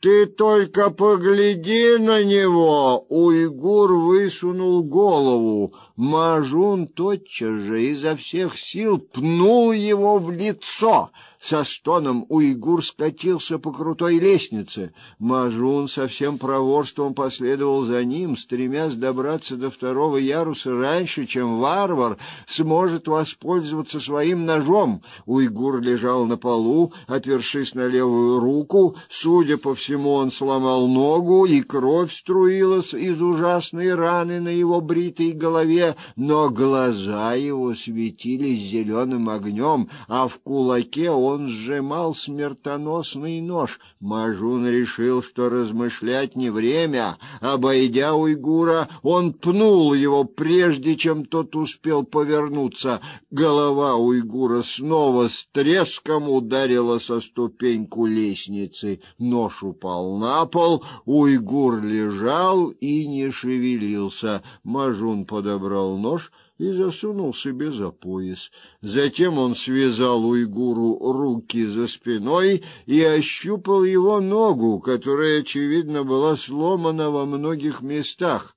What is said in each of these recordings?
Ты только погляди на него, уйгур высунул голову. Мажун тотчас же изо всех сил пнул его в лицо. Со стоном уйгур скатился по крутой лестнице. Мажун со всем проворством последовал за ним, стремясь добраться до второго яруса раньше, чем варвар сможет воспользоваться своим ножом. Уйгур лежал на полу, опершись на левую руку. Судя по всему, он сломал ногу, и кровь струилась из ужасной раны на его бритой голове, но глаза его светились зеленым огнем, а в кулаке он он сжимал смертоносный нож. Мажун решил, что размышлять не время. Обойдя уйгура, он пнул его, прежде чем тот успел повернуться. Голова уйгура снова с треском ударила со ступеньку лестницы. Нож упал на пол, уйгур лежал и не шевелился. Мажун подобрал нож и засунул себе за пояс. Затем он связал уйгуру руки за спиной и ощупал его ногу, которая очевидно была сломана во многих местах.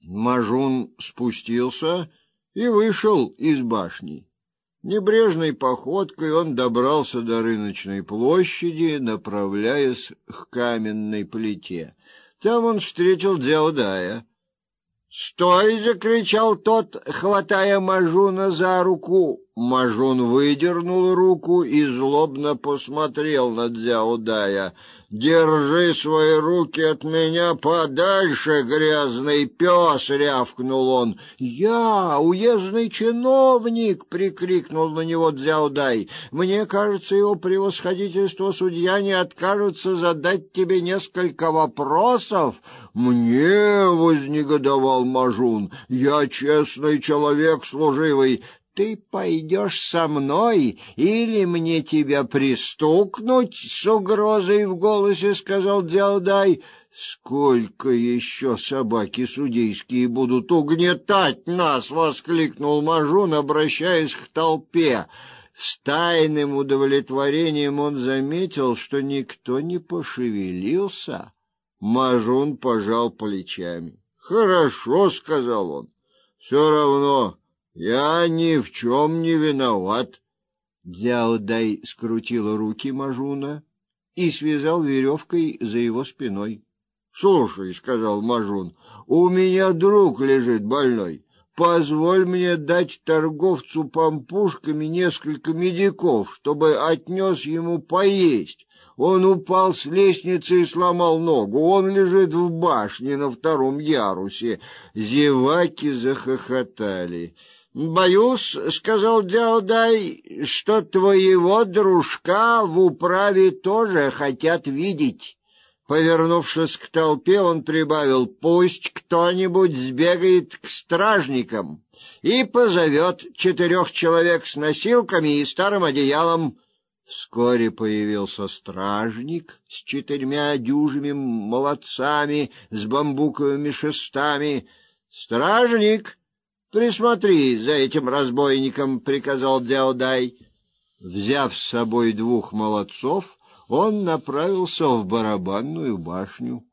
Мажун спустился и вышел из башни. Небрежной походкой он добрался до рыночной площади, направляясь к каменной плите. Там он встретил Дзяудая. «Стой!» — закричал тот, хватая Мажуна за руку. Мажун выдернул руку и злобно посмотрел на Дзяудая. «Держи свои руки от меня подальше, грязный пес!» — рявкнул он. «Я уездный чиновник!» — прикрикнул на него Дзяудай. «Мне кажется, его превосходительство судья не откажется задать тебе несколько вопросов». «Мне!» — вознегодовал Мажун. «Я честный человек, служивый ты пойдешь со мной или мне тебя пристукнуть с угрозой в голосе сказал Дзяудай сколько еще собаки судейские будут угнетать нас воскликнул Мажун обращаясь к толпе. С тайным удовлетворением он заметил что никто не пошевелился. Мажун пожал плечами. Хорошо сказал он. Все равно я ни в чем не виноват. Дзяодай скрутил руки Мажуна и связал веревкой за его спиной. "Слушай", сказал Мажун. "У меня друг лежит больной. Позволь мне дать торговцу пампушками несколько медиков, чтобы отнес ему поесть. Он упал с лестницы и сломал ногу. Он лежит в башне на втором ярусе". Зеваки захохотали. Боюсь, сказал Дяодай, что твоего дружка в управе тоже хотят видеть. Повернувшись к толпе, он прибавил: "Пусть кто-нибудь сбегает к стражникам и позовет четырех человек с носилками и старым одеялом". Вскоре появился стражник с четырьмя дюжими молодцами с бамбуковыми шестами. "Стражник", Присмотри за этим разбойником, приказал Дяодай. Взяв с собой двух молодцов, он направился в барабанную башню.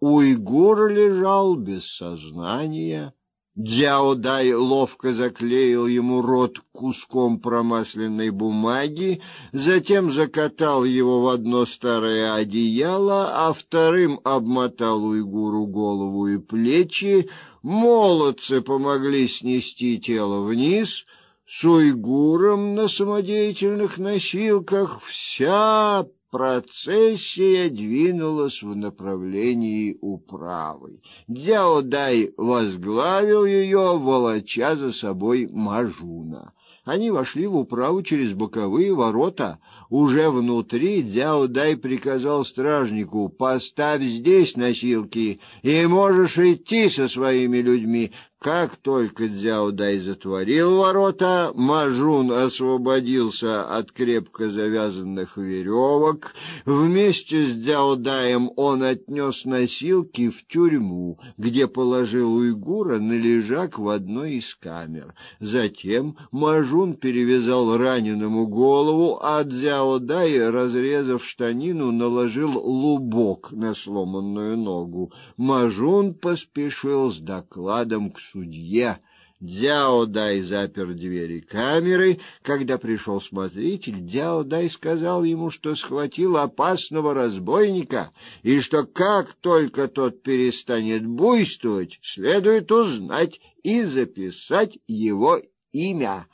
Уйгур лежал без сознания. Дзяодай ловко заклеил ему рот куском промасленной бумаги, затем закатал его в одно старое одеяло, а вторым обмотал уйгуру голову и плечи, Молодцы помогли снести тело вниз, с уйгуром на самодеятельных носилках вся процессия двинулась в направлении управы. Дзяодай возглавил ее, волоча за собой Мажуна. Они вошли в управу через боковые ворота. Уже внутри Дзяо Дай приказал стражнику: "Поставь здесь носилки, и можешь идти со своими людьми. Как только Дзяудай затворил ворота, Мажун освободился от крепко завязанных веревок. Вместе с Дзяудаем он отнес носилки в тюрьму, где положил уйгура на лежак в одной из камер. Затем Мажун перевязал раненому голову, а Дзяудай, разрезав штанину, наложил лубок на сломанную ногу. Мажун поспешил с докладом к судье. Дзяо Дай запер двери камеры. Когда пришел смотритель, Дзяо Дай сказал ему, что схватил опасного разбойника, и что как только тот перестанет буйствовать, следует узнать и записать его имя.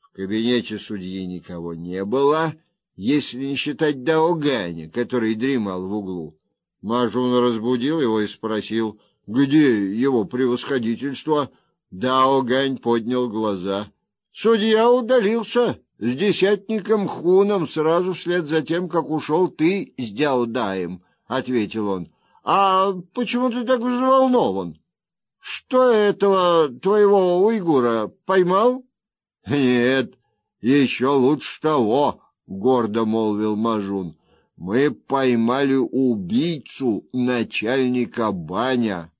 В кабинете судьи никого не было, если не считать Даоганя, который дремал в углу. Мажун разбудил его и спросил — где его превосходительство? Дао Гань поднял глаза. Судья удалился с десятником Хуном сразу вслед за тем, как ушел ты с Дяудаем, ответил он. А почему ты так взволнован? Что этого твоего уйгура поймал? Нет, еще лучше того, гордо молвил Мажун. Мы поймали убийцу начальника баня.